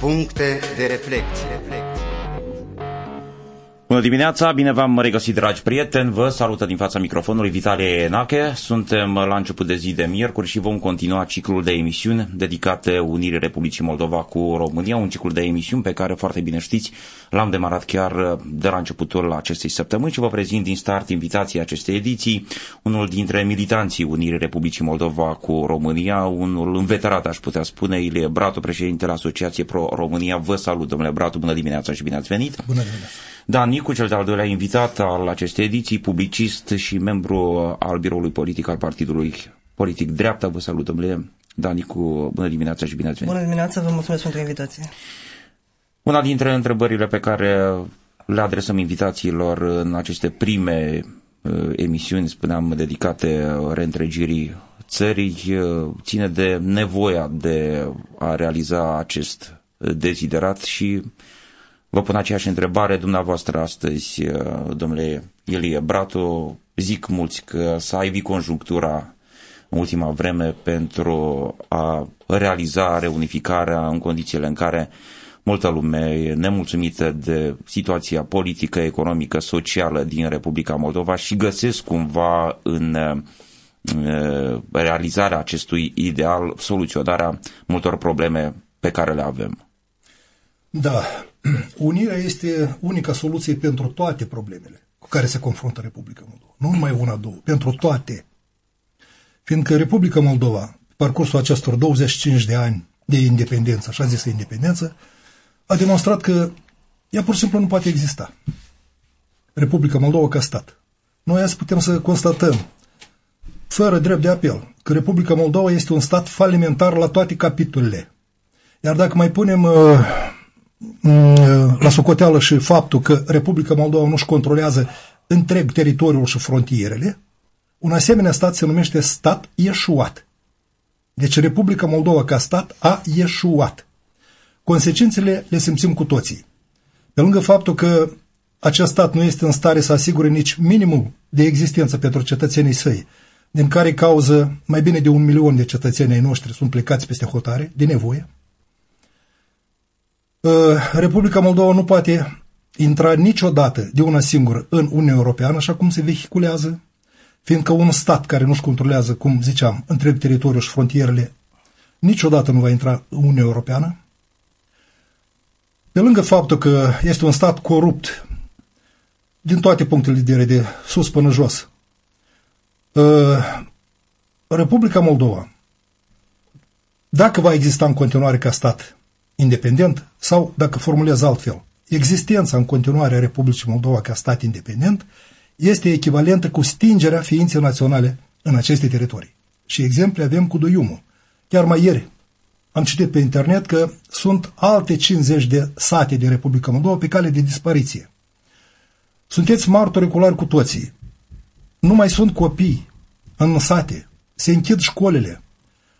Puncte de reflecție. Bună dimineața, bine v-am regăsit, dragi prieteni. Vă salută din fața microfonului Vitalie Enache. Suntem la început de zi de miercuri și vom continua ciclul de emisiuni dedicate Unirii Republicii Moldova cu România, un ciclu de emisiuni pe care, foarte bine știți, l-am demarat chiar de la începutul acestei săptămâni și vă prezint din start invitații acestei ediții, unul dintre militanții Unirii Republicii Moldova cu România, unul înveterat, aș putea spune, Ilie Bratu, președintele Asociației Pro-România. Vă salut, domnule Bratu, bună dimineața și bine ați venit! Bună dimineața! Dan Nicu, cel de-al doilea invitat al acestei ediții, publicist și membru al biroului politic al Partidului Politic Dreapta. Vă salut, domnule Dan Nicu, bună dimineața și bine ați venit. Bună dimineața, vă mulțumesc pentru invitație. Una dintre întrebările pe care le adresăm invitațiilor în aceste prime uh, emisiuni, spuneam, dedicate reîntregirii țării, uh, ține de nevoia de a realiza acest deziderat și Vă pun aceeași întrebare dumneavoastră astăzi, uh, domnule Ilie Bratu. Zic mulți că s-a evit conjunctura în ultima vreme pentru a realiza reunificarea în condițiile în care multă lume e nemulțumită de situația politică, economică, socială din Republica Moldova și găsesc cumva în uh, realizarea acestui ideal soluționarea multor probleme pe care le avem. Da, unirea este unica soluție pentru toate problemele cu care se confruntă Republica Moldova. Nu numai una, două, pentru toate. Fiindcă Republica Moldova, pe parcursul acestor 25 de ani de independență, așa zisă independență, a demonstrat că ea pur și simplu nu poate exista. Republica Moldova ca stat. Noi azi putem să constatăm, fără drept de apel, că Republica Moldova este un stat falimentar la toate capitolele. Iar dacă mai punem uh, Mm, la socoteală și faptul că Republica Moldova nu-și controlează întreg teritoriul și frontierele, un asemenea stat se numește stat ieșuat. Deci Republica Moldova ca stat a ieșuat. Consecințele le simțim cu toții. Pe lângă faptul că acest stat nu este în stare să asigure nici minimul de existență pentru cetățenii săi, din care cauză mai bine de un milion de cetățeni ai noștri sunt plecați peste hotare, de nevoie, Uh, Republica Moldova nu poate intra niciodată de una singură în Uniunea Europeană, așa cum se vehiculează, fiindcă un stat care nu-și controlează, cum ziceam, întreg teritoriul și frontierele, niciodată nu va intra în Uniunea Europeană. Pe lângă faptul că este un stat corupt din toate punctele de vedere, de sus până jos, uh, Republica Moldova, dacă va exista în continuare ca stat independent sau, dacă formulez altfel, existența în continuare a Republicii Moldova ca stat independent este echivalentă cu stingerea ființei naționale în aceste teritorii. Și exemple avem cu Duiumul. Chiar mai ieri am citit pe internet că sunt alte 50 de sate din Republica Moldova pe cale de dispariție. Sunteți martori oculari cu toții. Nu mai sunt copii în sate. Se închid școlile.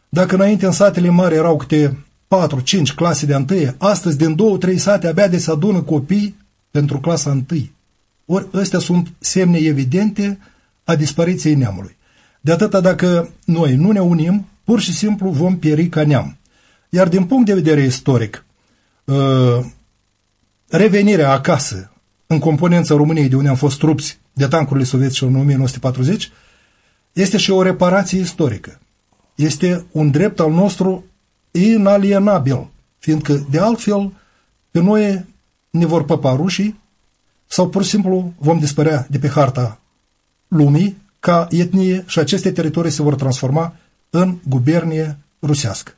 Dacă înainte în satele mari erau câte 4-5 clase de întâie, astăzi din 2-3 sate abia de se adună copii pentru clasa întâi. Ori ăstea sunt semne evidente a dispariției neamului. De atâta dacă noi nu ne unim, pur și simplu vom pieri ca neam. Iar din punct de vedere istoric, uh, revenirea acasă în componența României de unde am fost trupți de tancurile sovietice în 1940 este și o reparație istorică. Este un drept al nostru inalienabil, fiindcă de altfel pe noi ne vor păpa rușii sau pur și simplu vom dispărea de pe harta lumii ca etnie și aceste teritorii se vor transforma în gubernie rusească.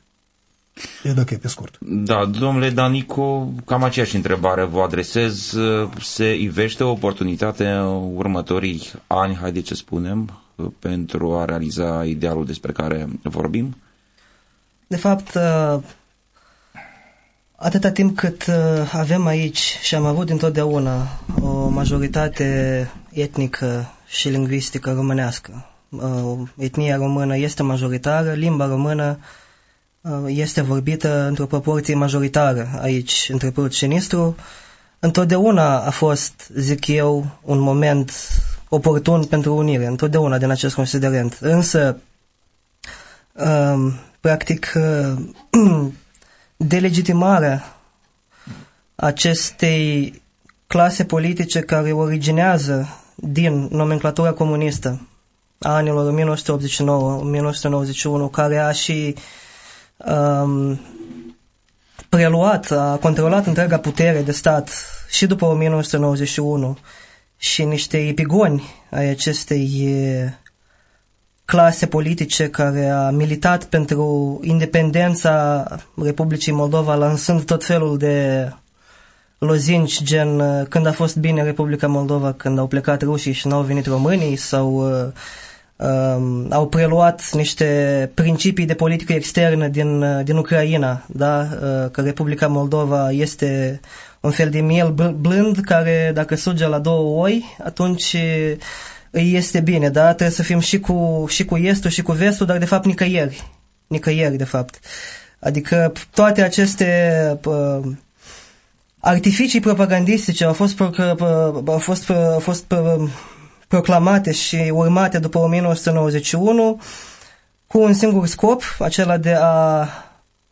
E dacă e pe scurt. Da, domnule Danico, cam aceeași întrebare vă adresez. Se ivește o oportunitate în următorii ani, haideți să spunem, pentru a realiza idealul despre care vorbim? De fapt, uh, atâta timp cât uh, avem aici și am avut întotdeauna o majoritate etnică și lingvistică românească, uh, etnia română este majoritară, limba română este vorbită într-o proporție majoritară aici, între Prut și Nistru, întotdeauna a fost, zic eu, un moment oportun pentru unire, întotdeauna din acest considerent. Însă, um, practic, uh, delegitimarea acestei clase politice care originează din nomenclatura comunistă a anilor 1989-1991, care a și um, preluat, a controlat întreaga putere de stat și după 1991 și niște epigoni ai acestei clase politice care a militat pentru independența Republicii Moldova, lansând tot felul de lozinci, gen când a fost bine Republica Moldova, când au plecat rușii și n-au venit românii, sau uh, uh, au preluat niște principii de politică externă din, din Ucraina, da? uh, că Republica Moldova este un fel de miel blând care dacă suge la două oi, atunci îi este bine, da? Trebuie să fim și cu, și cu estul și cu vestul, dar de fapt nicăieri. Nicăieri, de fapt. Adică toate aceste uh, artificii propagandistice au fost, pro, au fost, au fost uh, proclamate și urmate după 1991 cu un singur scop, acela de a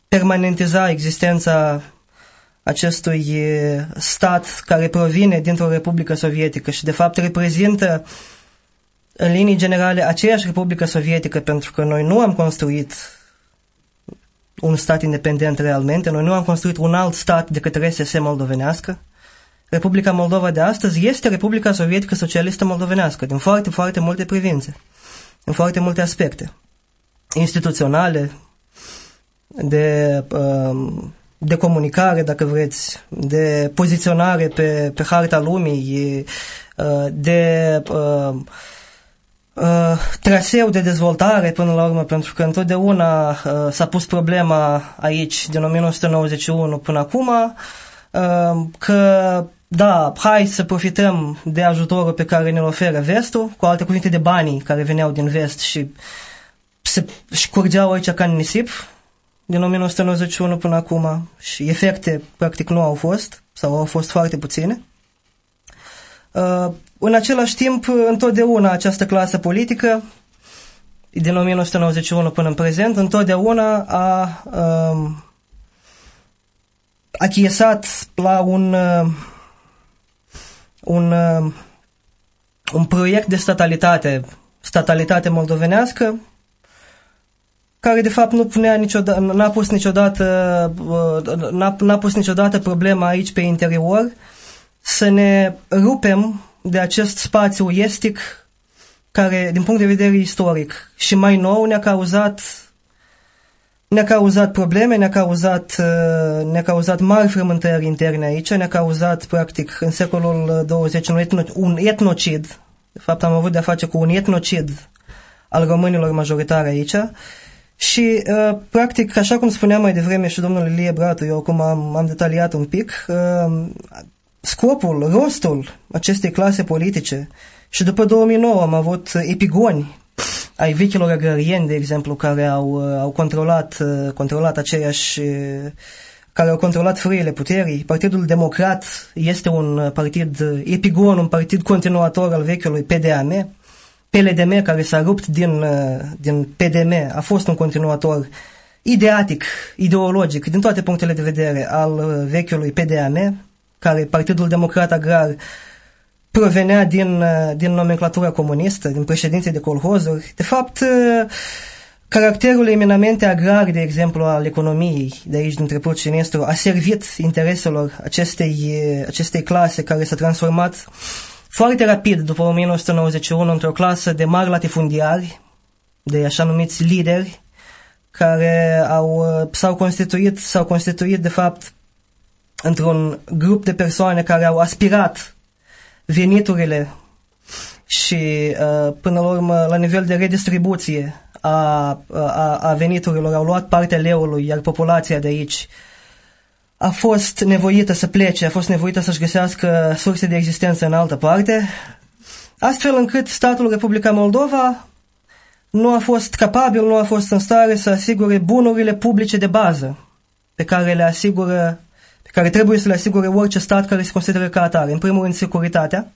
permanentiza existența acestui stat care provine dintr-o Republică Sovietică și de fapt reprezintă în linii generale aceeași Republică Sovietică pentru că noi nu am construit un stat independent realmente, noi nu am construit un alt stat decât RSS moldovenească. Republica Moldova de astăzi este Republica Sovietică Socialistă Moldovenească din foarte, foarte multe privințe, în foarte multe aspecte instituționale, de um, de comunicare, dacă vreți, de poziționare pe, pe harta lumii, uh, de uh, uh, traseu de dezvoltare până la urmă, pentru că întotdeauna s-a pus problema aici din 1991 până acum că da, hai să profităm de ajutorul pe care ne-l oferă vestul, cu alte cuvinte de banii care veneau din vest și se și curgeau aici ca în nisip, din 1991 până acum și efecte practic nu au fost sau au fost foarte puține. Uh, în același timp, întotdeauna această clasă politică, din 1991 până în prezent, întotdeauna a um, achiesat la un, uh, un, uh, un proiect de statalitate, statalitate moldovenească, care de fapt nu punea niciodată, n-a pus niciodată, uh, n-a, n-a pus niciodată problema aici pe interior să ne rupem de acest spațiu estic care, din punct de vedere istoric și mai nou, ne-a cauzat ne-a cauzat probleme, ne-a cauzat, uh, ne-a cauzat mari frământări interne aici, ne-a cauzat, practic, în secolul 20 un, etno, un etnocid. De fapt, am avut de-a face cu un etnocid al românilor majoritari aici și, uh, practic, așa cum spuneam mai devreme și domnul Ilie Bratu, eu acum am, am detaliat un pic, uh, scopul, rostul acestei clase politice. Și după 2009 am avut epigoni ai vechilor agrarieni, de exemplu, care au, uh, au controlat, uh, controlat aceeași uh, care au controlat frâiele puterii. Partidul Democrat este un partid epigon, un partid continuator al vechiului PDAM, PLDM care s-a rupt din, uh, din PDM a fost un continuator ideatic, ideologic, din toate punctele de vedere al uh, vechiului PDAM, care Partidul Democrat Agrar provenea din, uh, din nomenclatura comunistă, din președinții de colhozuri. De fapt, caracterul eminamente agrar, de exemplu, al economiei de aici, dintre Prut și Nestru, a servit intereselor acestei, acestei clase care s-a transformat uh, foarte rapid, după 1991, într-o clasă de mari latifundiari, de așa numiți lideri, care au, s-au constituit, s-au constituit, de fapt, într-un grup de persoane care au aspirat veniturile și, uh, până la urmă, la nivel de redistribuție a, a, a veniturilor, au luat partea leului, iar populația de aici a fost nevoită să plece, a fost nevoită să-și găsească surse de existență în altă parte, astfel încât statul Republica Moldova nu a fost capabil, nu a fost în stare să asigure bunurile publice de bază pe care le asigură, pe care trebuie să le asigure orice stat care se consideră ca atare. În primul rând, securitatea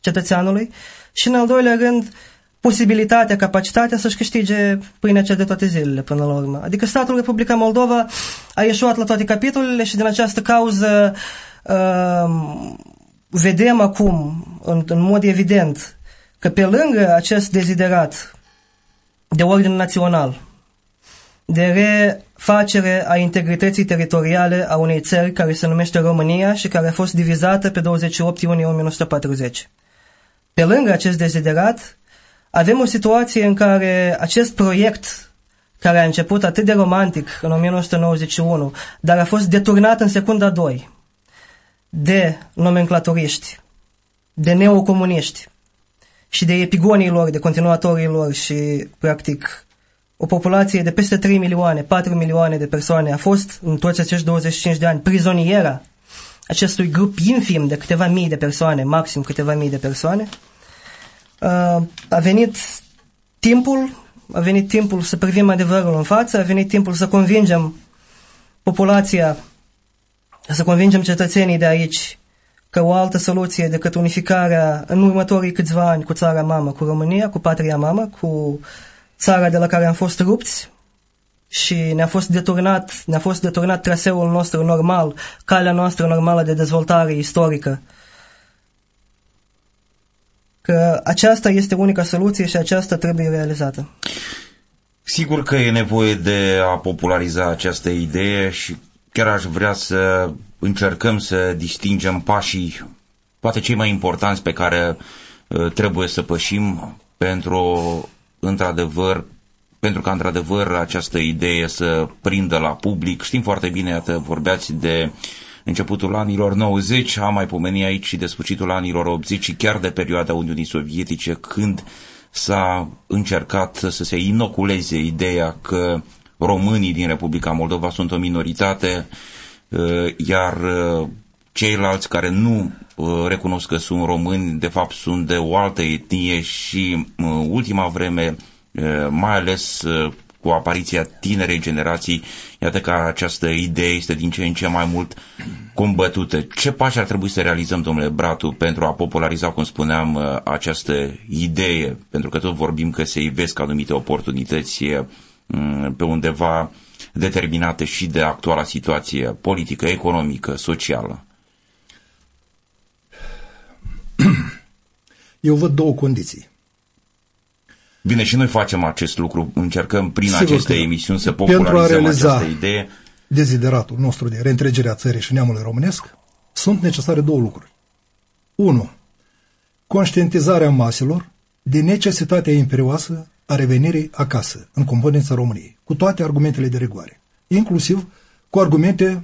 cetățeanului și, în al doilea rând, posibilitatea, capacitatea să-și câștige pâinea cea de toate zilele până la urmă. Adică statul Republica Moldova a ieșuat la toate capitolele și din această cauză uh, vedem acum, în, în mod evident, că pe lângă acest deziderat de ordin național, de refacere a integrității teritoriale a unei țări care se numește România și care a fost divizată pe 28 iunie 1940. Pe lângă acest deziderat, avem o situație în care acest proiect, care a început atât de romantic în 1991, dar a fost deturnat în secunda 2 de nomenclaturiști, de neocomuniști și de epigonii lor, de continuatorii lor și, practic, o populație de peste 3 milioane, 4 milioane de persoane a fost în toți acești 25 de ani prizoniera acestui grup infim de câteva mii de persoane, maxim câteva mii de persoane, uh, a venit timpul, a venit timpul să privim adevărul în față, a venit timpul să convingem populația, să convingem cetățenii de aici că o altă soluție decât unificarea în următorii câțiva ani cu țara mamă, cu România, cu patria mamă, cu țara de la care am fost rupți și ne-a fost deturnat, ne-a fost deturnat traseul nostru normal, calea noastră normală de dezvoltare istorică. Că aceasta este unica soluție și aceasta trebuie realizată. Sigur că e nevoie de a populariza această idee și chiar aș vrea să încercăm să distingem pașii, poate cei mai importanți pe care uh, trebuie să pășim pentru, într-adevăr, pentru ca într-adevăr această idee să prindă la public. Știm foarte bine, iată, vorbeați de începutul anilor 90, am mai pomenit aici și de sfârșitul anilor 80 și chiar de perioada Uniunii Sovietice, când s-a încercat să se inoculeze ideea că românii din Republica Moldova sunt o minoritate, uh, iar uh, ceilalți care nu uh, recunosc că sunt români, de fapt sunt de o altă etnie și ultima vreme, mai ales cu apariția tinerei generații, iată că această idee este din ce în ce mai mult combătută. Ce pași ar trebui să realizăm, domnule Bratu, pentru a populariza, cum spuneam, această idee? Pentru că tot vorbim că se ivesc anumite oportunități Mm, pe undeva determinate și de actuala situație politică, economică, socială? Eu văd două condiții. Bine, și noi facem acest lucru, încercăm prin Sigur aceste emisiuni să popularizăm această idee. dezideratul nostru de reîntregere a țării și neamului românesc, sunt necesare două lucruri. Unu, conștientizarea maselor de necesitatea imperioasă a revenirii acasă, în componența României, cu toate argumentele de rigoare, inclusiv cu argumente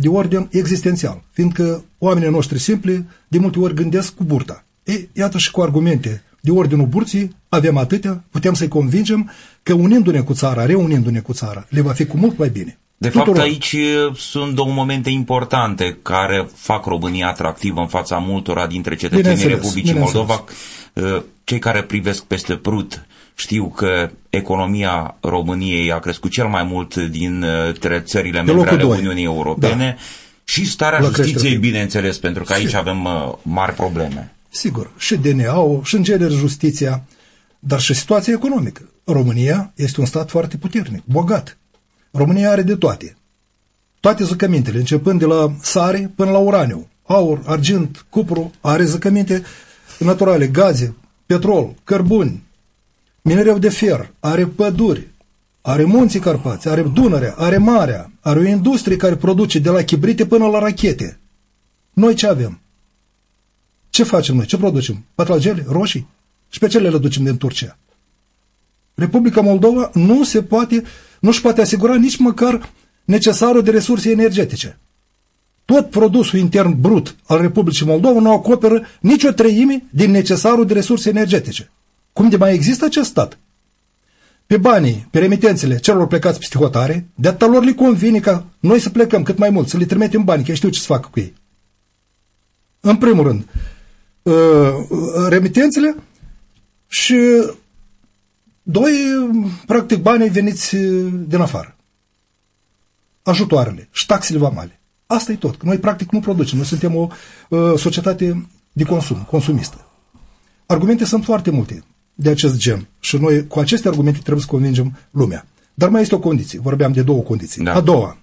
de ordin existențial, fiindcă oamenii noștri simpli de multe ori gândesc cu burta. E, iată și cu argumente de ordinul burții, avem atâtea, putem să-i convingem că unindu-ne cu țara, reunindu-ne cu țara, le va fi cu mult mai bine. De Tuturor. fapt, aici sunt două momente importante care fac România atractivă în fața multora dintre cetățenii Republicii Moldova, cei care privesc peste prut știu că economia României a crescut cel mai mult dintre țările membre ale Uniunii Europene da. și starea La justiției, bineînțeles, pentru că aici avem uh, mari probleme. Sigur, și DNA-ul, și în genere justiția, dar și situația economică. România este un stat foarte puternic, bogat. România are de toate. Toate zăcămintele, începând de la sare până la uraniu, aur, argint, cupru, are zăcăminte naturale, gaze, petrol, cărbuni, minereu de fier, are păduri, are munții Carpați, are Dunărea, are marea, are o industrie care produce de la chibrite până la rachete. Noi ce avem? Ce facem noi? Ce producem? Patragele? Roșii? Și pe ce le ducem din Turcia? Republica Moldova nu se poate, nu își poate asigura nici măcar necesarul de resurse energetice. Tot produsul intern brut al Republicii Moldova nu acoperă nicio treime din necesarul de resurse energetice. Cum de mai există acest stat? Pe banii, pe remitențele celor plecați peste hotare, de atâta lor le convine ca noi să plecăm cât mai mult, să le trimitem bani, că știu ce să facă cu ei. În primul rând, uh, remitențele și doi, practic, banii veniți din afară. Ajutoarele și taxele vamale. Asta e tot. Că noi, practic, nu producem. Noi suntem o uh, societate de consum, consumistă. Argumente sunt foarte multe de acest gen. Și noi cu aceste argumente trebuie să convingem lumea. Dar mai este o condiție. Vorbeam de două condiții. Da. A doua,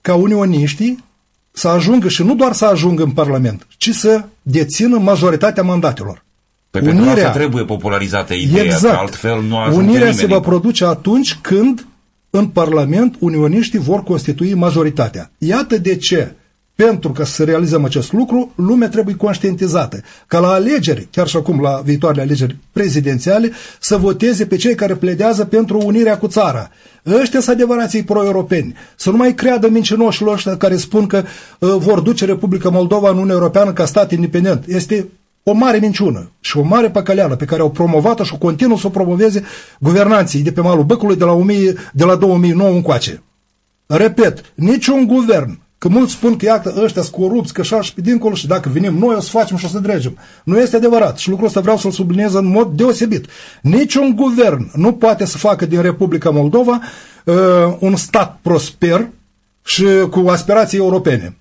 ca unioniștii să ajungă și nu doar să ajungă în Parlament, ci să dețină majoritatea mandatelor. Păi Unirea, pentru asta trebuie popularizată ideea, exact. că altfel nu ajunge Unirea nimeni. se va produce atunci când în Parlament unioniștii vor constitui majoritatea. Iată de ce pentru ca să realizăm acest lucru, lumea trebuie conștientizată. Ca la alegeri, chiar și acum la viitoarele alegeri prezidențiale, să voteze pe cei care pledează pentru unirea cu țara. Ăștia sunt adevărații pro-europeni. Să nu mai creadă mincinoșilor ăștia care spun că uh, vor duce Republica Moldova în Uniunea Europeană ca stat independent. Este o mare minciună și o mare păcăleală pe care au promovat-o și o continuă să o promoveze guvernanții de pe malul Băcului de la, 1000, de la 2009 încoace. Repet, niciun guvern Că mulți spun că iată ăștia sunt corupți, că așa și pe dincolo și dacă venim noi o să facem și o să dregem. Nu este adevărat și lucrul ăsta vreau să-l subliniez în mod deosebit. Niciun guvern nu poate să facă din Republica Moldova uh, un stat prosper și cu aspirații europene.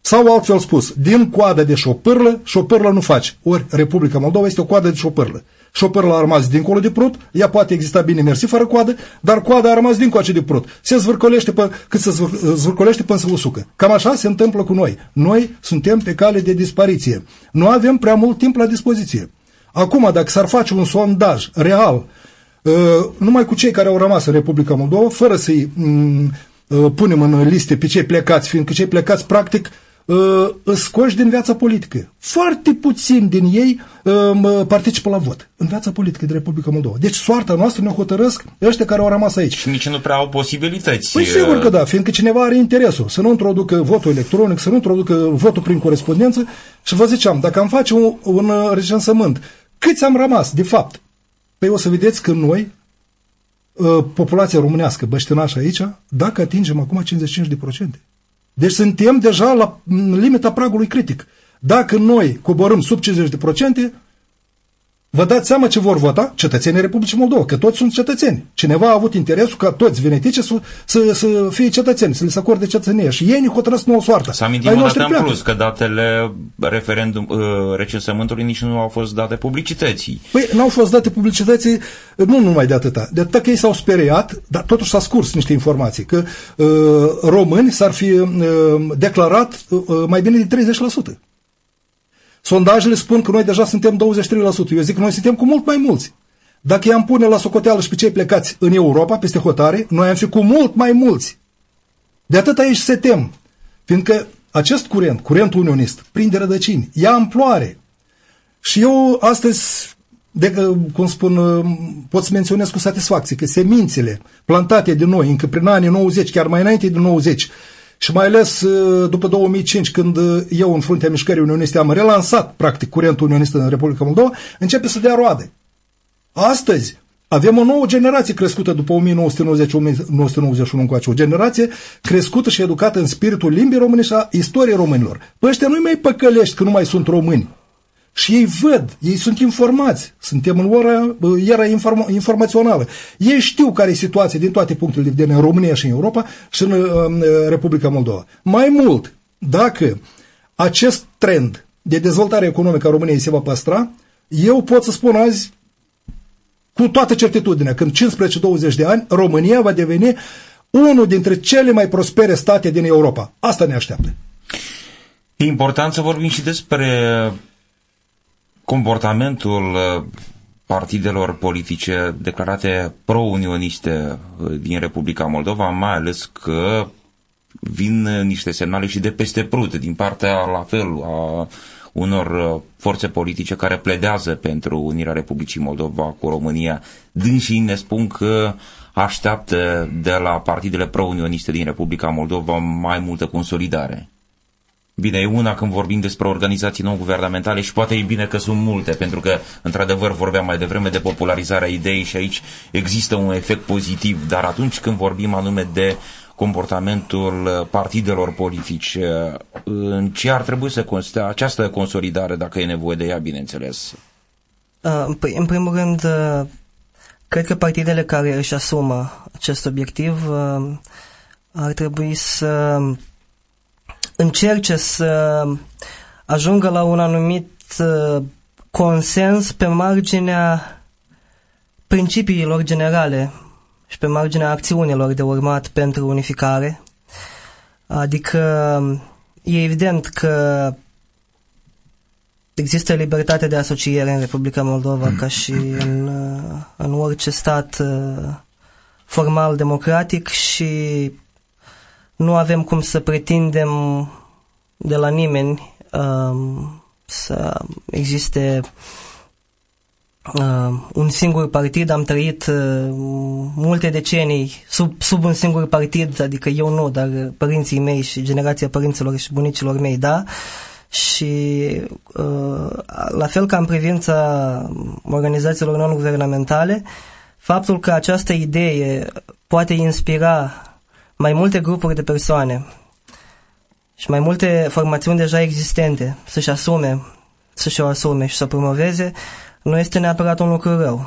Sau altfel spus, din coadă de șopârlă, șopârlă nu faci. Ori Republica Moldova este o coadă de șopârlă. Șopârlă a rămas dincolo de prut, ea poate exista bine mersi fără coadă, dar coada a rămas dincolo de prut. Se zvârcolește pe, cât se zvârcolește până se usucă. Cam așa se întâmplă cu noi. Noi suntem pe cale de dispariție. Nu avem prea mult timp la dispoziție. Acum, dacă s-ar face un sondaj real, uh, numai cu cei care au rămas în Republica Moldova, fără să-i mm, uh, punem în liste pe cei plecați, fiindcă cei plecați, practic, uh, scoși din viața politică. Foarte puțin din ei uh, participă la vot în viața politică de Republica Moldova. Deci soarta noastră ne hotărăsc ăștia care au rămas aici. Și nici nu prea au posibilități. Păi sigur că da, fiindcă cineva are interesul să nu introducă votul electronic, să nu introducă votul prin corespondență și vă ziceam, dacă am face un, un recensământ, câți am rămas, de fapt? Păi o să vedeți că noi, uh, populația românească băștinașă aici, dacă atingem acum 55%. Deci suntem deja la limita pragului critic. Dacă noi coborâm sub 50%, vă dați seama ce vor vota cetățenii Republicii Moldova, că toți sunt cetățeni. Cineva a avut interesul ca toți venetice să, să, să fie cetățeni, să le se acorde cetățenie și ei ne hotărăsc nouă soarta. Să amintim o dată în plus că datele referendum, uh, recensământului nici nu au fost date publicității. Păi n-au fost date publicității nu numai de atâta. De atâta că ei s-au speriat, dar totuși s-a scurs niște informații, că uh, români s-ar fi uh, declarat uh, mai bine de 30%. Sondajele spun că noi deja suntem 23%. Eu zic că noi suntem cu mult mai mulți. Dacă i-am pune la socoteală și pe cei plecați în Europa, peste hotare, noi am fi cu mult mai mulți. De atât aici se tem. Fiindcă acest curent, curentul unionist, prinde rădăcini, ia amploare. Și eu astăzi, de, cum spun, pot să menționez cu satisfacție că semințele plantate de noi încă prin anii 90, chiar mai înainte de 90, și mai ales uh, după 2005, când uh, eu în fruntea mișcării unioniste am relansat practic curentul unionist în Republica Moldova, începe să dea roade. Astăzi avem o nouă generație crescută după 1990-1991 încoace, o generație crescută și educată în spiritul limbii române și a istoriei românilor. Păi ăștia nu-i mai păcălești că nu mai sunt români. Și ei văd, ei sunt informați, suntem în ora, era informa, informațională. Ei știu care e situația din toate punctele de vedere în România și în Europa și în uh, Republica Moldova. Mai mult, dacă acest trend de dezvoltare economică a României se va păstra, eu pot să spun azi cu toată certitudinea, când 15-20 de ani, România va deveni unul dintre cele mai prospere state din Europa. Asta ne așteaptă. E important să vorbim și despre comportamentul uh, partidelor politice declarate pro-unioniste uh, din Republica Moldova, mai ales că vin uh, niște semnale și de peste prut din partea la fel a unor forțe politice care pledează pentru unirea Republicii Moldova cu România. Dânsii ne spun că așteaptă de la partidele pro-unioniste din Republica Moldova mai multă consolidare. Bine, e una când vorbim despre organizații non-guvernamentale și poate e bine că sunt multe, pentru că, într-adevăr, vorbeam mai devreme de popularizarea ideii și aici există un efect pozitiv, dar atunci când vorbim anume de comportamentul partidelor politice, în ce ar trebui să constea această consolidare, dacă e nevoie de ea, bineînțeles? Uh, păi, în primul rând, uh, cred că partidele care își asumă acest obiectiv uh, ar trebui să încerce să ajungă la un anumit uh, consens pe marginea principiilor generale și pe marginea acțiunilor de urmat pentru unificare. Adică e evident că există libertate de asociere în Republica Moldova ca și în, uh, în orice stat uh, formal democratic și nu avem cum să pretindem de la nimeni um, să existe uh, un singur partid. Am trăit uh, multe decenii sub, sub un singur partid, adică eu nu, dar părinții mei și generația părinților și bunicilor mei, da. Și uh, la fel ca în privința organizațiilor non-guvernamentale, faptul că această idee poate inspira mai multe grupuri de persoane și mai multe formațiuni deja existente să-și asume, să-și o asume și să o promoveze, nu este neapărat un lucru rău.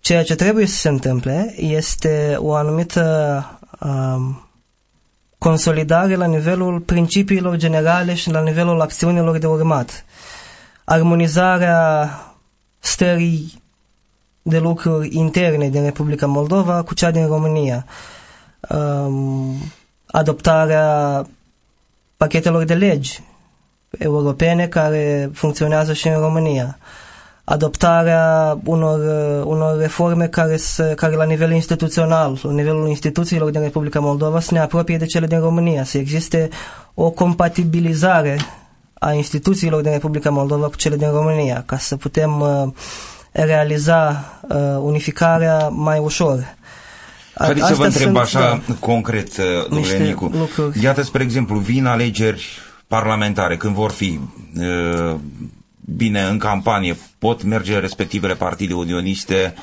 Ceea ce trebuie să se întâmple este o anumită um, consolidare la nivelul principiilor generale și la nivelul acțiunilor de urmat. Armonizarea stării de lucruri interne din Republica Moldova cu cea din România. Um, adoptarea pachetelor de legi europene care funcționează și în România. Adoptarea unor, unor reforme care, să, care la nivel instituțional, la nivelul instituțiilor din Republica Moldova să ne apropie de cele din România, să existe o compatibilizare a instituțiilor din Republica Moldova cu cele din România, ca să putem uh, realiza uh, unificarea mai ușor. Haideți să vă întreb sunt, așa da, concret, uh, domnule Nicu. Lucruri. Iată, spre exemplu, vin alegeri parlamentare, când vor fi uh, bine în campanie, pot merge respectivele partide unioniste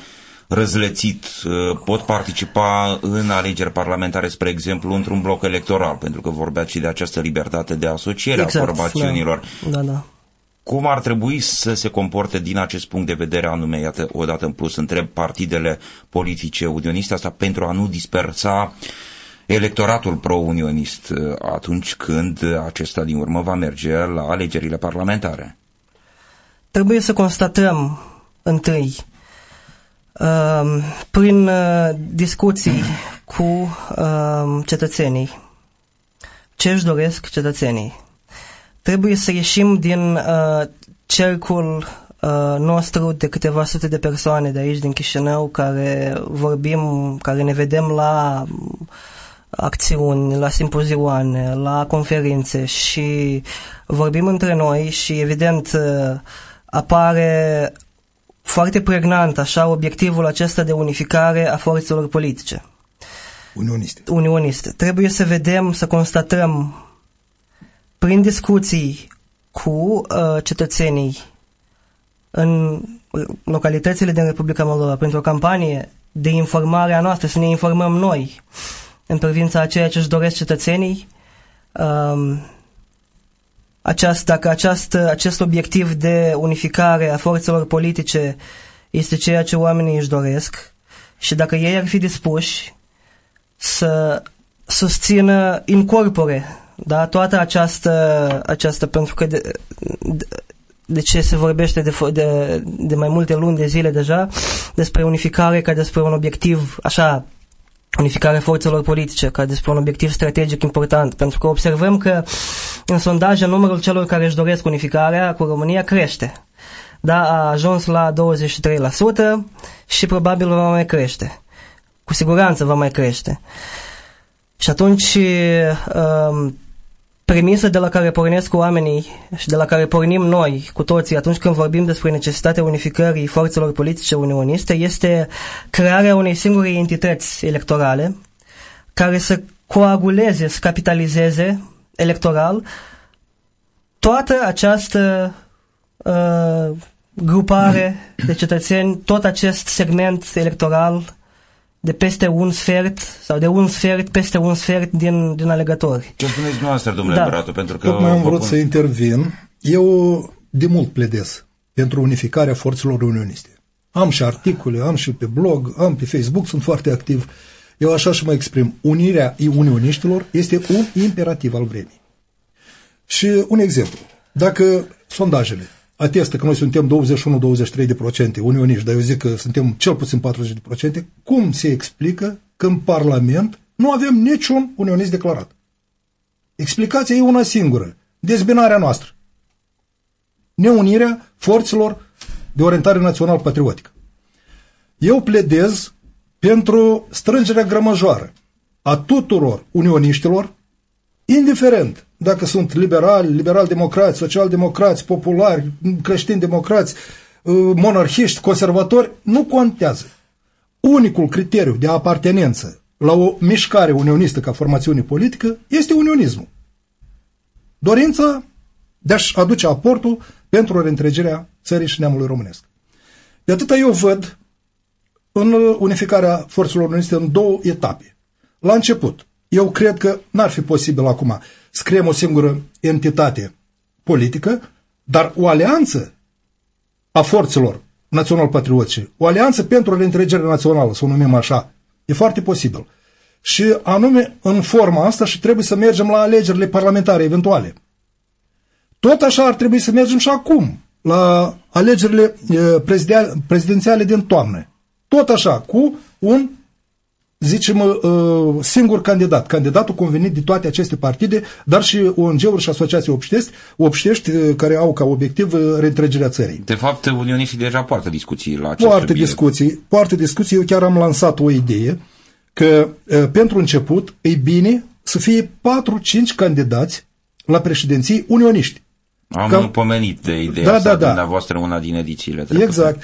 răzlețit, uh, pot participa în alegeri parlamentare, spre exemplu, într-un bloc electoral, pentru că vorbeați și de această libertate de asociere exact, a formațiunilor. Da, da. Da cum ar trebui să se comporte din acest punct de vedere anume, iată, odată în plus, întreb partidele politice unioniste asta pentru a nu dispersa electoratul pro-unionist uh, atunci când acesta din urmă va merge la alegerile parlamentare? Trebuie să constatăm întâi um, prin uh, discuții cu um, cetățenii ce își doresc cetățenii trebuie să ieșim din uh, cercul uh, nostru de câteva sute de persoane de aici, din Chișinău, care vorbim, care ne vedem la acțiuni, la simpozioane, la conferințe și vorbim între noi și evident uh, apare foarte pregnant așa obiectivul acesta de unificare a forțelor politice. Unioniste. Unioniste. Trebuie să vedem, să constatăm prin discuții cu uh, cetățenii în localitățile din Republica Moldova, printr-o campanie de informare a noastră, să ne informăm noi în privința a ceea ce își doresc cetățenii, um, aceast, dacă aceast, acest obiectiv de unificare a forțelor politice este ceea ce oamenii își doresc și dacă ei ar fi dispuși să susțină incorpore da? Toată această, această pentru că de, de, de ce se vorbește de, de, de mai multe luni de zile deja despre unificare ca despre un obiectiv așa unificarea forțelor politice ca despre un obiectiv strategic important, pentru că observăm că în sondaje numărul celor care își doresc unificarea cu România crește. Da, a ajuns la 23% și probabil va mai crește. Cu siguranță va mai crește. Și atunci um, premisă de la care pornesc oamenii și de la care pornim noi cu toții atunci când vorbim despre necesitatea unificării forțelor politice unioniste este crearea unei singure entități electorale care să coaguleze, să capitalizeze electoral toată această uh, grupare de cetățeni, tot acest segment electoral de peste un sfert sau de un sfert peste un sfert din, din alegători. Ce spuneți noastră, domnule da. Bratu, pentru că... Tocmai am vrut pun... să intervin. Eu de mult pledez pentru unificarea forțelor unioniste. Am și articole, am și pe blog, am pe Facebook, sunt foarte activ. Eu așa și mă exprim. Unirea unioniștilor este un imperativ al vremii. Și un exemplu. Dacă sondajele atestă că noi suntem 21-23% unioniști, dar eu zic că suntem cel puțin 40%, cum se explică că în Parlament nu avem niciun unionist declarat? Explicația e una singură. Dezbinarea noastră. Neunirea forțelor de orientare național-patriotică. Eu pledez pentru strângerea grămăjoară a tuturor unioniștilor, indiferent dacă sunt liberali, liberal-democrați, social-democrați, populari, creștini-democrați, uh, monarhiști, conservatori, nu contează. Unicul criteriu de apartenență la o mișcare unionistă ca formațiune politică este unionismul. Dorința de a-și aduce aportul pentru reîntregirea țării și neamului românesc. De atâta eu văd în unificarea forțelor unioniste în două etape. La început, eu cred că n-ar fi posibil acum să creăm o singură entitate politică, dar o alianță a forțelor național-patriotice, o alianță pentru reîntregere națională, să o numim așa, e foarte posibil. Și anume în forma asta și trebuie să mergem la alegerile parlamentare eventuale. Tot așa ar trebui să mergem și acum, la alegerile prezidențiale din toamnă. Tot așa, cu un, zicem, singur candidat. Candidatul convenit de toate aceste partide, dar și ONG-uri și asociații obștești, obștești care au ca obiectiv reîntregerea țării. De fapt, unioniștii deja poartă discuții la acest Poartă subiect. discuții, poartă discuții. Eu chiar am lansat o idee că pentru început e bine să fie 4-5 candidați la președinții unioniști. Am Cam- pomenit de ideea Da, asta da, da. dumneavoastră una din edițiile trecute. Exact.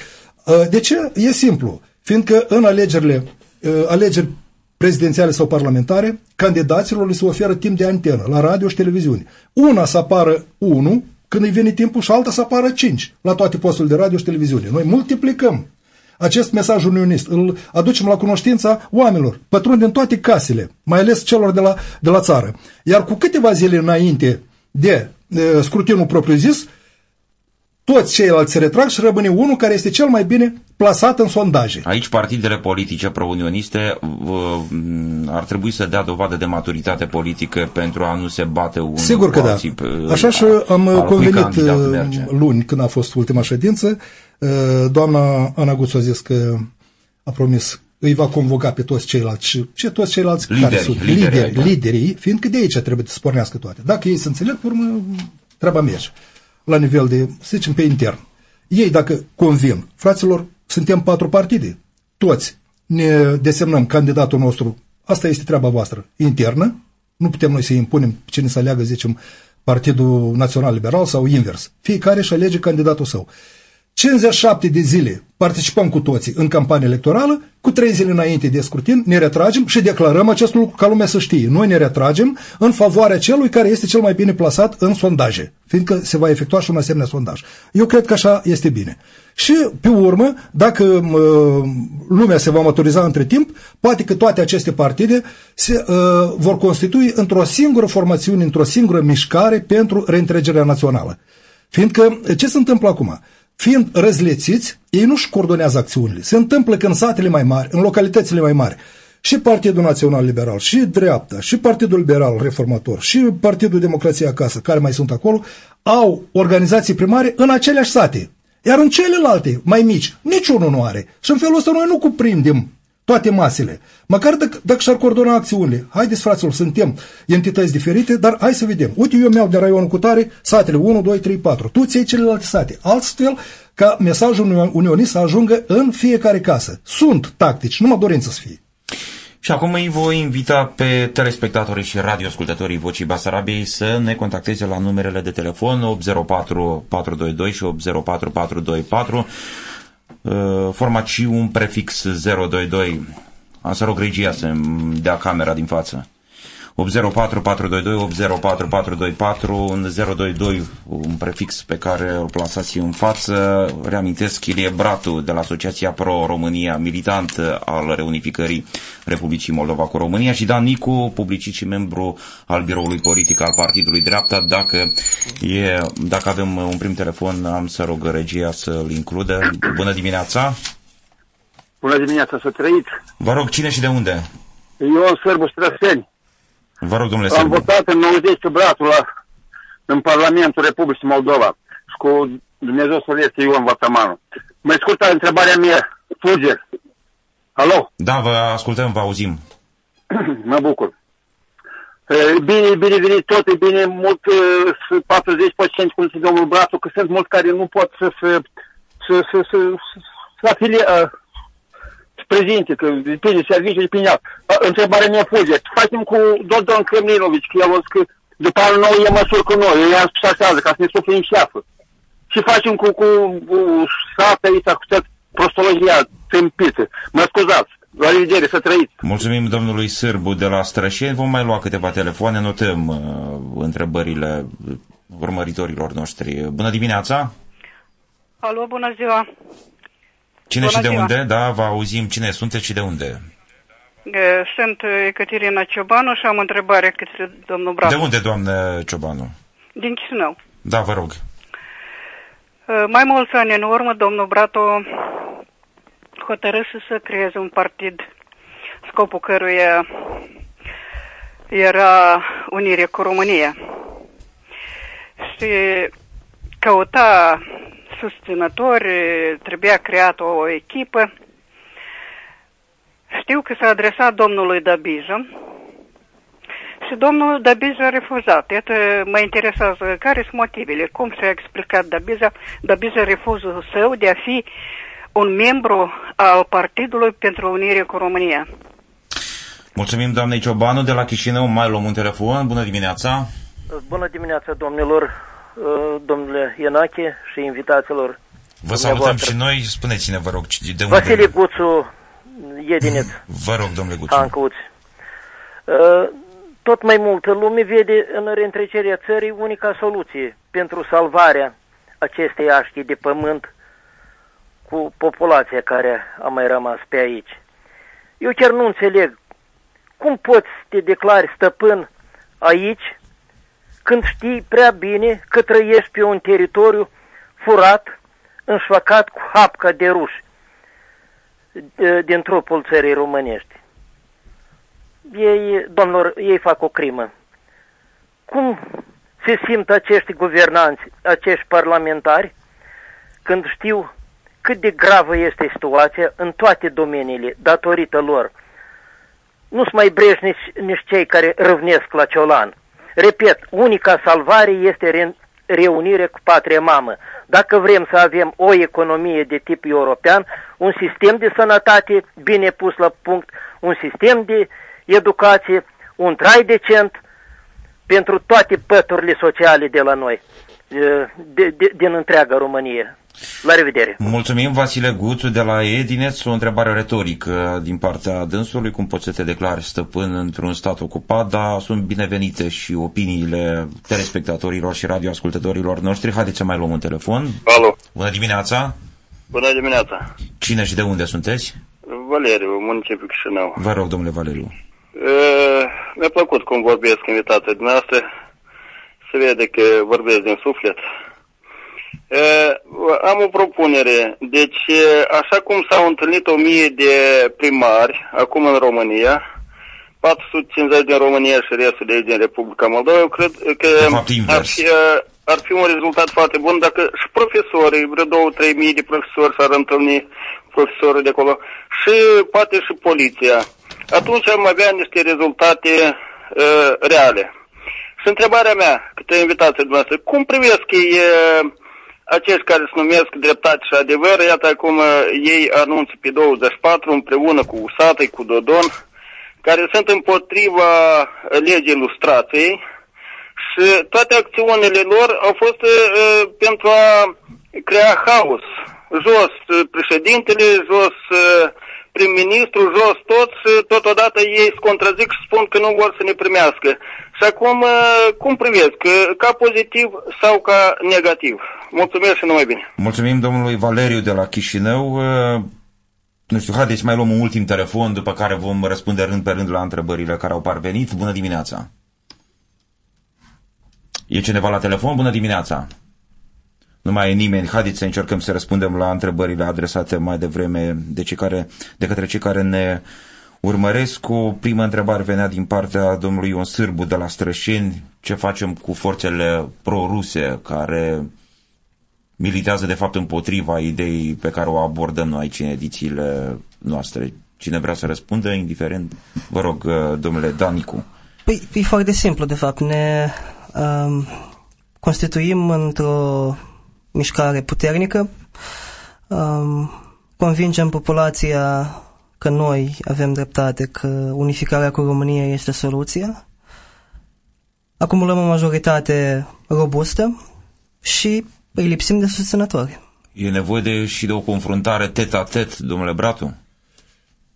De ce? E simplu. Fiindcă în alegerile, alegeri prezidențiale sau parlamentare, candidaților li se oferă timp de antenă la radio și televiziune. Una să apară 1 când îi vine timpul și alta să apară 5 la toate posturile de radio și televiziune. Noi multiplicăm acest mesaj unionist, îl aducem la cunoștința oamenilor, pătrundem toate casele, mai ales celor de la, de la țară. Iar cu câteva zile înainte de e, scrutinul propriu-zis, toți ceilalți se retrag și rămâne unul care este cel mai bine plasat în sondaje. Aici partidele politice pro-unioniste uh, ar trebui să dea dovadă de maturitate politică pentru a nu se bate unul Sigur că cu da. alții pe- Așa și am al cui convenit candidat uh, merge. luni, când a fost ultima ședință, uh, doamna Ana Guțu a zis că a promis îi va convoca pe toți ceilalți și ce toți ceilalți care Liderii, sunt liderii, lideri, da. liderii, fiindcă de aici trebuie să pornească toate. Dacă ei se înțeleg, pe urmă, treaba merge. La nivel de, să zicem, pe intern. Ei, dacă convin, fraților, suntem patru partide, toți ne desemnăm candidatul nostru, asta este treaba voastră, internă, nu putem noi să impunem cine să aleagă, zicem, Partidul Național Liberal sau invers. Fiecare își alege candidatul său. 57 de zile participăm cu toții în campanie electorală, cu 3 zile înainte de scrutin ne retragem și declarăm acest lucru ca lumea să știe. Noi ne retragem în favoarea celui care este cel mai bine plasat în sondaje, fiindcă se va efectua și un asemenea sondaj. Eu cred că așa este bine. Și pe urmă, dacă mă, lumea se va maturiza între timp, poate că toate aceste partide se uh, vor constitui într-o singură formațiune, într-o singură mișcare pentru reîntregerea națională. Fiindcă, ce se întâmplă acum? Fiind răzlețiți, ei nu-și coordonează acțiunile. Se întâmplă că în satele mai mari, în localitățile mai mari, și Partidul Național Liberal, și Dreapta, și Partidul Liberal Reformator, și Partidul Democrația Acasă, care mai sunt acolo, au organizații primare în aceleași sate. Iar în celelalte, mai mici, niciunul nu are. Și în felul ăsta noi nu cuprindem toate masele. Măcar dacă, dacă și-ar coordona acțiunile. Haideți, fraților, suntem entități diferite, dar hai să vedem. Uite, eu mi-au de raionul cu tare satele 1, 2, 3, 4. Tu ți celelalte sate. Altfel, ca mesajul unionist să ajungă în fiecare casă. Sunt tactici, numai dorință să fie. Și acum îi voi invita pe telespectatorii și radioascultătorii Vocii Basarabiei să ne contacteze la numerele de telefon 804 422 și 804 424 uh, format și un prefix 022 am să rog regia să-mi dea camera din față 804 422 804 424 un 022 un prefix pe care îl plasați în față. Reamintesc Ilie Bratu de la Asociația Pro-România militant al reunificării Republicii Moldova cu România și Dan Nicu publicit și membru al biroului politic al Partidului Dreapta. Dacă, e, dacă avem un prim telefon am să rog regia să-l includă. Bună dimineața! Bună dimineața, să trăiți. Vă rog cine și de unde? Eu, Sârbu Străseni, Vă rog domnule am Sârbu votat în 90 cu bratul la, în Parlamentul Republicii Moldova și cu Dumnezeu să este Ion Vatamanul. Mai scurtă întrebarea mea, fuge. Alo, Da, vă ascultăm, vă auzim mă bucur. E, Bine, e bine venit tot, e bine mult, e, 40% cum zice domnul Brațu, că sunt mulți care nu pot să se să, să, să, să afilie, uh, să prezinte, că depinde serviciu, depinde alt. Uh, Întrebarea mea fuge. Facem cu Dodon Kremlinovici, că el a zis că după anul nou e măsuri cu noi, eu i-am spus așa, ca să ne sufle în șeafă. Și facem cu, cu, cu sate aici, cu toată prostologia tâmpită. Mă scuzați. La revedere, să trăiți. Mulțumim domnului Sârbu de la Strășeni. Vom mai lua câteva telefoane, notăm uh, întrebările urmăritorilor noștri. Bună dimineața! Alo, bună ziua! Cine Bună și de ziua. unde? Da, vă auzim. Cine sunteți și de unde? E, Sunt Ecaterina Ciobanu și am o întrebare către domnul Braț. De unde, doamnă Ciobanu? Din Chișinău. Da, vă rog. E, Mai mulți ani în urmă, domnul Brato hotărâse să creeze un partid, scopul căruia era unire cu România. Și căuta susținători, trebuia creată o echipă. Știu că s-a adresat domnului Dabijă și domnul Dabija a refuzat. Iată, mă interesează care sunt motivele, cum și-a explicat Dabija, Dabija refuzul său de a fi un membru al Partidului pentru Unire cu România. Mulțumim doamnei Ciobanu de la Chișinău. Mai luăm un telefon. Bună dimineața! Bună dimineața, domnilor, uh, domnule Ienache și invitaților. Vă salutăm și noi. Spuneți-ne, vă rog, de unde... Vasile Guțu, Edineț, Vă rog, domnule Guțu. Hancăuți. Uh, Tot mai multă lume vede în reîntrecerea țării unica soluție pentru salvarea acestei așchi de pământ cu populația care a mai rămas pe aici. Eu chiar nu înțeleg cum poți să te declari stăpân aici când știi prea bine că trăiești pe un teritoriu furat, înșfacat cu hapca de ruși de- din trupul țării românești. Ei, domnilor, ei fac o crimă. Cum se simt acești guvernanți, acești parlamentari, când știu cât de gravă este situația în toate domeniile, datorită lor? Nu sunt mai breși nici, nici cei care râvnesc la ciolan. Repet, unica salvare este re- reunire cu patria mamă. Dacă vrem să avem o economie de tip european, un sistem de sănătate bine pus la punct, un sistem de educație, un trai decent pentru toate păturile sociale de la noi, de, de, din întreaga Românie. La revedere! Mulțumim, Vasile Guțu de la Edineț. O întrebare retorică din partea dânsului. Cum poți să te declari stăpân într-un stat ocupat? Dar sunt binevenite și opiniile telespectatorilor și radioascultătorilor noștri. Haideți să mai luăm un telefon. Alo, Bună dimineața! bună dimineața. Cine și de unde sunteți? Valeriu, municipiul Chișinău. Vă rog, domnule Valeriu. E, mi-a plăcut cum vorbesc invitația dumneavoastră. Se vede că vorbesc din suflet. E, am o propunere. Deci, e, așa cum s-au întâlnit o mie de primari acum în România, 450 din România și restul de aici din Republica Moldova, eu cred că fapt, invers. ar fi, e, ar fi un rezultat foarte bun dacă și profesorii, vreo două, trei mii de profesori s-ar întâlni profesorii de acolo și poate și poliția. Atunci am avea niște rezultate uh, reale. Și întrebarea mea, câte invitație dumneavoastră, cum privesc ei uh, acești care se numesc dreptate și adevăr, iată acum uh, ei anunță pe 24 împreună cu Usatăi, cu Dodon, care sunt împotriva legii lustrației și toate acțiunile lor au fost uh, pentru a crea haos. Jos uh, președintele, jos uh, prim-ministru, jos toți, uh, totodată ei se contrazic și spun că nu vor să ne primească. Și acum, uh, cum privesc? Uh, Ca pozitiv sau ca negativ? Mulțumesc și numai bine. Mulțumim domnului Valeriu de la Chișinău. Uh, Nu știu, haideți mai luăm un ultim telefon, după care vom răspunde rând pe rând la întrebările care au parvenit. Bună dimineața! E cineva la telefon? Bună dimineața! Nu mai e nimeni. Haideți să încercăm să răspundem la întrebările adresate mai devreme de, cei care, de către cei care ne urmăresc. O primă întrebare venea din partea domnului Ion Sârbu de la Strășeni. Ce facem cu forțele pro-ruse care militează de fapt împotriva ideii pe care o abordăm noi aici în edițiile noastre. Cine vrea să răspundă, indiferent, vă rog, domnule Danicu. Păi, e foarte simplu, de fapt. Ne um, constituim într-o mișcare puternică, um, convingem populația că noi avem dreptate, că unificarea cu România este soluția, acumulăm o majoritate robustă și îi lipsim de susținători. E nevoie de, și de o confruntare tet-a-tet, domnule Bratu?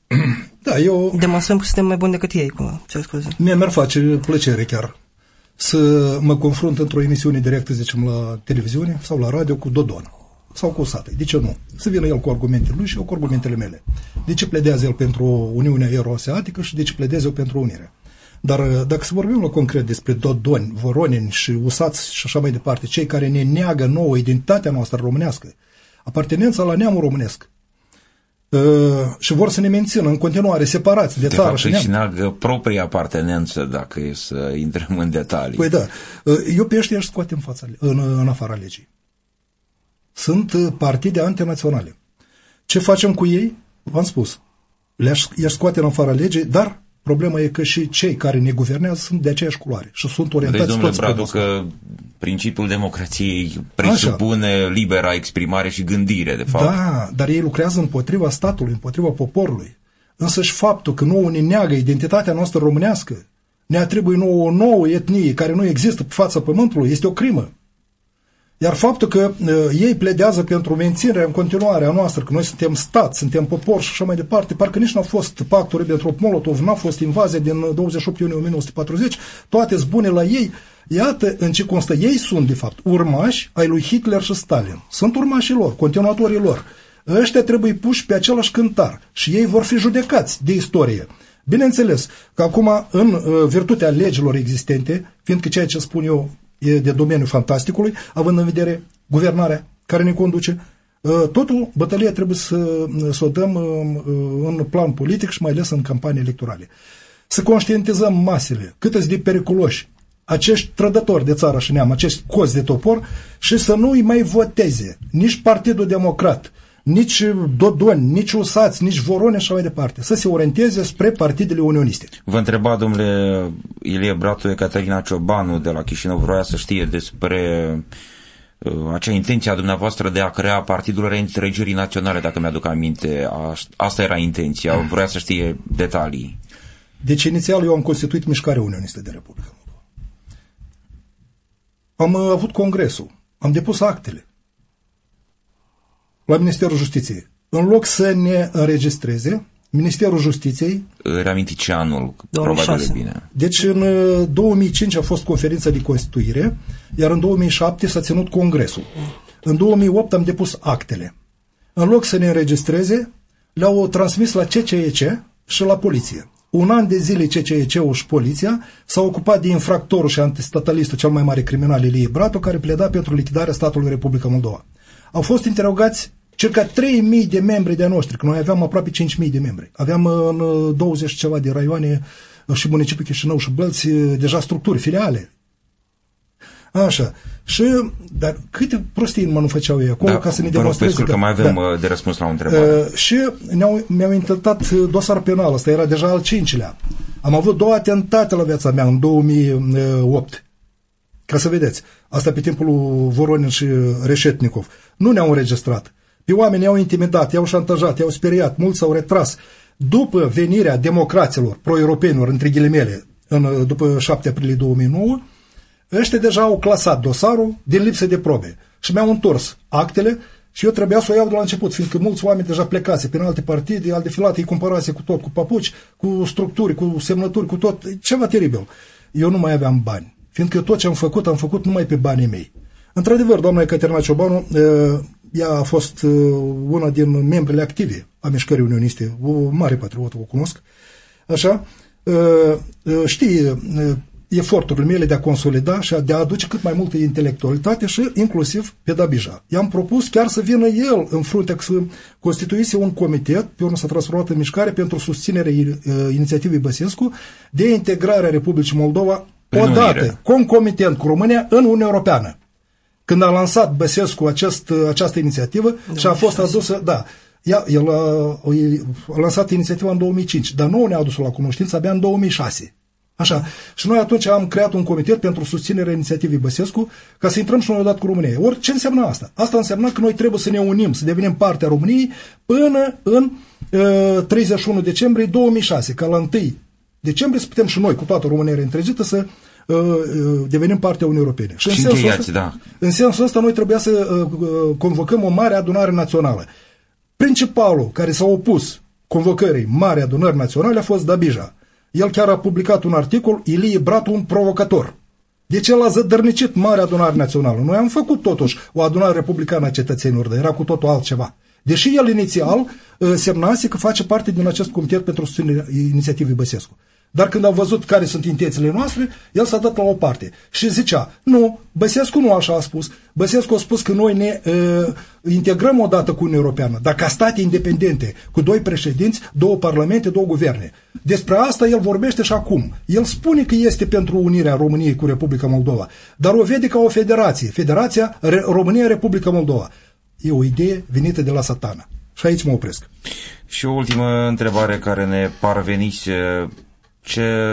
Da, eu... Demonstrăm că suntem mai buni decât ei, cum cer scuze. Mie mi-ar face plăcere chiar să mă confrunt într-o emisiune directă, zicem, la televiziune sau la radio cu Dodon sau cu Satei. De ce nu? Să vină el cu argumentele lui și eu cu argumentele mele. De ce pledează el pentru Uniunea Euroasiatică și de ce pledează eu pentru Unirea? Dar uh, dacă să vorbim la concret despre Dodoni, Voronini și Usați și așa mai departe, cei care ne neagă nouă identitatea noastră românească, apartenența la neamul românesc, uh, și vor să ne mențină în continuare separați de, de țară fapt, și neam. și neagă propria apartenență, dacă e să intrăm în detalii. Păi da, uh, eu pe ăștia aș scoate în, fața, în, în afara legii. Sunt uh, partide antinaționale. Ce facem cu ei? V-am spus. Le-aș, i-aș scoate în afara legii, dar problema e că și cei care ne guvernează sunt de aceeași culoare și sunt orientați Deci, domnule toți Bradu, pe Moscova. că principiul democrației presupune Așa. libera exprimare și gândire, de fapt. Da, dar ei lucrează împotriva statului, împotriva poporului. Însă și faptul că nouă ne neagă identitatea noastră românească, ne atribuie nouă o nouă etnie care nu există pe fața pământului, este o crimă. Iar faptul că uh, ei pledează pentru menținerea în continuare a noastră, că noi suntem stat, suntem popor și așa mai departe, parcă nici nu a fost pactul Ribbentrop-Molotov, n-a fost invazia din 28 iunie 1940, toate bune la ei. Iată în ce constă. Ei sunt, de fapt, urmași ai lui Hitler și Stalin. Sunt urmașii lor, continuatorii lor. Ăștia trebuie puși pe același cântar și ei vor fi judecați de istorie. Bineînțeles că acum, în uh, virtutea legilor existente, fiindcă ceea ce spun eu e de domeniul fantasticului, având în vedere guvernarea care ne conduce, uh, totul, bătălia trebuie să, să o dăm uh, în plan politic și mai ales în campanii electorale. Să conștientizăm masele, cât sunt de periculoși acești trădători de țară și neam, acești cozi de topor și să nu îi mai voteze nici Partidul Democrat, nici Dodoni, nici Usați, nici Vorone și așa mai departe. Să se orienteze spre partidele unioniste. Vă întreba, domnule Ilie Bratu, Ecaterina Ciobanu de la Chișinău, vroia să știe despre uh, acea intenție a dumneavoastră de a crea Partidul Reîntregirii Naționale, dacă mi-aduc aminte. Aș, asta era intenția, vroia să știe detalii. Deci, inițial, eu am constituit Mișcarea Unionistă de Republică Moldova. Am uh, avut congresul, am depus actele la Ministerul Justiției. În loc să ne înregistreze, Ministerul Justiției... Reaminti ce anul, 2006. probabil bine. Deci în 2005 a fost conferința de constituire, iar în 2007 s-a ținut congresul. În 2008 am depus actele. În loc să ne înregistreze, le-au transmis la CCEC și la poliție. Un an de zile CCEC-ul și poliția s-au ocupat de infractorul și antistatalistul cel mai mare criminal Ilie Bratu, care pleda pentru lichidarea statului Republica Moldova. Au fost interogați circa 3.000 de membri de noștri, că noi aveam aproape 5.000 de membri. Aveam în 20 ceva de raioane și municipiul Chișinău și Bălți deja structuri, filiale. Așa. Și, dar câte prostii mă nu făceau ei acolo da, ca să ne demonstreze că, că mai avem da. de răspuns la o întrebare. Uh, și ne-au, mi-au intentat dosar penal, ăsta era deja al cincilea. Am avut două atentate la viața mea în 2008. Ca să vedeți, asta pe timpul lui Voronin și Reșetnikov. Nu ne-au înregistrat. Pe oameni i-au intimidat, i-au șantajat, i-au speriat, mulți s-au retras. După venirea democraților, pro-europenilor, între ghilimele, în, după 7 aprilie 2009, ăștia deja au clasat dosarul din lipsă de probe și mi-au întors actele și eu trebuia să o iau de la început, fiindcă mulți oameni deja plecase prin alte partide, alte filate, îi cumpărase cu tot, cu papuci, cu structuri, cu semnături, cu tot, ceva teribil. Eu nu mai aveam bani, fiindcă tot ce am făcut, am făcut numai pe banii mei. Într-adevăr, doamna Ecaterina Ciobanu, ea a fost una din membrele active a Mișcării Unioniste, o mare patriotă, o cunosc, așa, știe eforturile mele de a consolida și de a aduce cât mai multă intelectualitate și inclusiv pe Dabija. I-am propus chiar să vină el în frunte să constituise un comitet, pe urmă s-a transformat în mișcare pentru susținerea inițiativei Băsescu de integrarea Republicii Moldova odată, concomitent cu România, în Uniunea Europeană când a lansat Băsescu acest, această inițiativă și a fost adusă, da, ea, el a, a lansat inițiativa în 2005, dar nu ne-a adus la cunoștință abia în 2006. Așa. Și noi atunci am creat un comitet pentru susținerea inițiativei Băsescu ca să intrăm și noi odată cu România. Ori ce înseamnă asta? Asta înseamnă că noi trebuie să ne unim, să devenim partea României până în uh, 31 decembrie 2006, ca la 1 decembrie să putem și noi, cu toată România reîntregită, să uh, uh, devenim partea Uniunii Europene. Și, și în, sensul ăsta, da. în sensul ăsta noi trebuia să uh, uh, convocăm o mare adunare națională. Principalul care s-a opus convocării Mare Adunări Naționale a fost Dabija. El chiar a publicat un articol, Ilie Bratu, un provocator. Deci el a zădărnicit Marea Adunare Națională. Noi am făcut totuși o adunare republicană a cetățenilor, dar era cu totul altceva. Deși el inițial uh, semnase că face parte din acest comitet pentru susținerea inițiativei Băsescu. Dar când au văzut care sunt intențiile noastre, el s-a dat la o parte și zicea, nu, Băsescu nu așa a spus. Băsescu a spus că noi ne uh, integrăm odată cu Uniunea Europeană, dar ca state independente, cu doi președinți, două parlamente, două guverne. Despre asta el vorbește și acum. El spune că este pentru unirea României cu Republica Moldova, dar o vede ca o federație, Federația Re România-Republica Moldova. E o idee venită de la satana. Și aici mă opresc. Și o ultimă întrebare care ne parveniște ce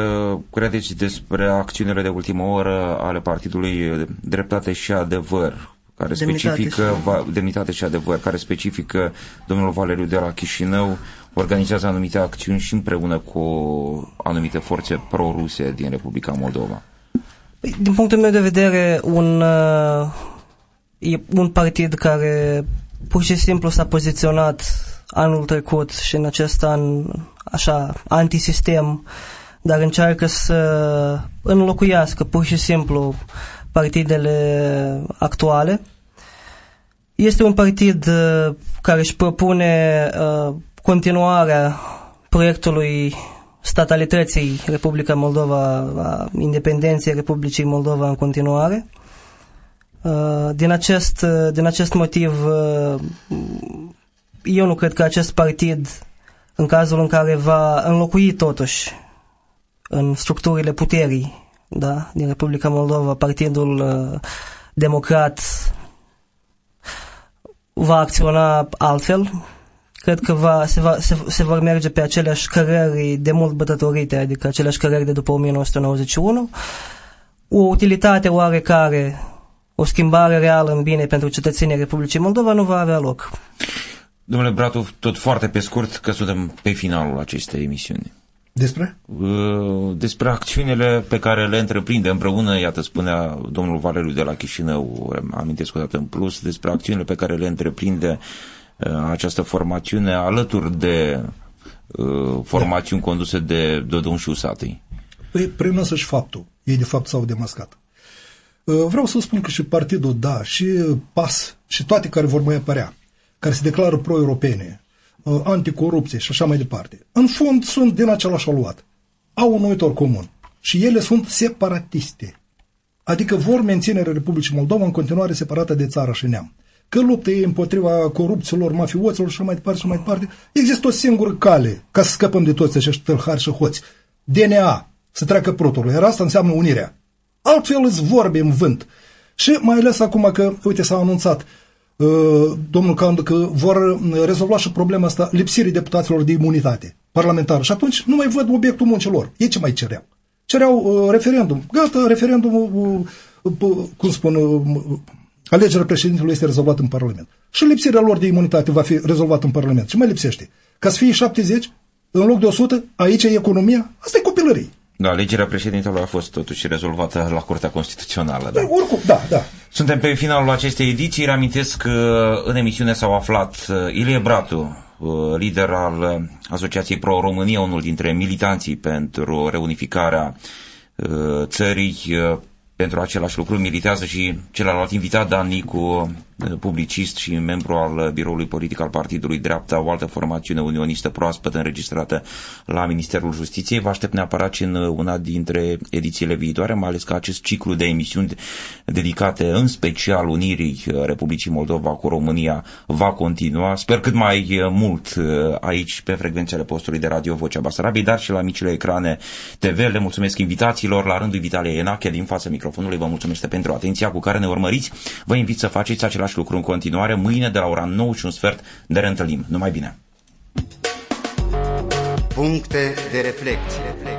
credeți despre acțiunile de ultimă oră ale Partidului Dreptate și Adevăr, care demnitate specifică și... Va, demnitate și adevăr, care specifică domnul Valeriu de la Chișinău, organizează anumite acțiuni și împreună cu anumite forțe pro-ruse din Republica Moldova? Păi, din punctul meu de vedere, un, uh, e un partid care pur și simplu s-a poziționat anul trecut și în acest an așa antisistem dar încearcă să înlocuiască pur și simplu partidele actuale. Este un partid uh, care își propune uh, continuarea proiectului statalității Republica Moldova, a independenței Republicii Moldova în continuare. Uh, din acest, din acest motiv, eu nu cred că acest partid, în cazul în care va înlocui totuși în structurile puterii da, din Republica Moldova, Partidul uh, Democrat va acționa altfel. Cred că va, se, va, se, se vor merge pe aceleași cărări de mult bătătorite, adică aceleași cărări de după 1991. O utilitate oarecare, o schimbare reală în bine pentru cetățenii Republicii Moldova nu va avea loc. Domnule Bratu, tot foarte pe scurt, că suntem pe finalul acestei emisiuni. Despre? Uh, despre acțiunile pe care le întreprinde împreună, iată spunea domnul Valeriu de la Chișinău, amintesc o dată în plus, despre acțiunile pe care le întreprinde uh, această formațiune alături de uh, formațiuni da. conduse de Dodon și Usatăi. Păi, prin și faptul. Ei de fapt s-au demascat. Vreau să spun că și partidul DA, și PAS, și toate care vor mai apărea, care se declară pro-europene, Uh, anticorupție și așa mai departe. În fond sunt din același aluat. Au un uitor comun. Și ele sunt separatiste. Adică vor menținerea Republicii Moldova în continuare separată de țară și neam. Că luptă ei împotriva corupților, mafioților și mai departe și mai departe, există o singură cale ca să scăpăm de toți acești tâlhari și hoți. DNA, să treacă protocolul. Iar asta înseamnă unirea. Altfel îți vorbe în vânt. Și mai ales acum că, uite, s-a anunțat Uh, domnul Candu că vor uh, rezolva și problema asta lipsirii deputaților de imunitate parlamentară. Și atunci nu mai văd obiectul muncilor. Ei ce mai cereau? Cereau uh, referendum. Gata, referendumul, uh, uh, cum spun, uh, alegerea președintelui este rezolvată în Parlament. Și lipsirea lor de imunitate va fi rezolvată în Parlament. Ce mai lipsește? Ca să fie 70, în loc de 100, aici e economia, asta e copilărie. Da, alegerea președintelui a fost totuși rezolvată la Curtea Constituțională. Da. Păi, oricum, da, da. Suntem pe finalul acestei ediții. Reamintesc că în emisiune s-au aflat uh, Ilie Bratu, uh, lider al uh, Asociației Pro-România, unul dintre militanții pentru reunificarea țării pentru același lucru militează și celălalt invitat, Dan Nicu, publicist și membru al biroului politic al Partidului Dreapta, o altă formațiune unionistă proaspăt înregistrată la Ministerul Justiției. Vă aștept neapărat și în una dintre edițiile viitoare, mai ales că acest ciclu de emisiuni dedicate în special unirii Republicii Moldova cu România va continua. Sper cât mai mult aici pe frecvențele postului de radio Vocea Basarabiei, dar și la micile ecrane TV. Le mulțumesc invitațiilor la rândul Vitalie Enache din fața microfonului. Vă mulțumesc pentru atenția cu care ne urmăriți. Vă invit să faceți același același lucru în continuare. Mâine de la ora 9 și un sfert ne reîntâlnim. Numai bine! Puncte de reflecție.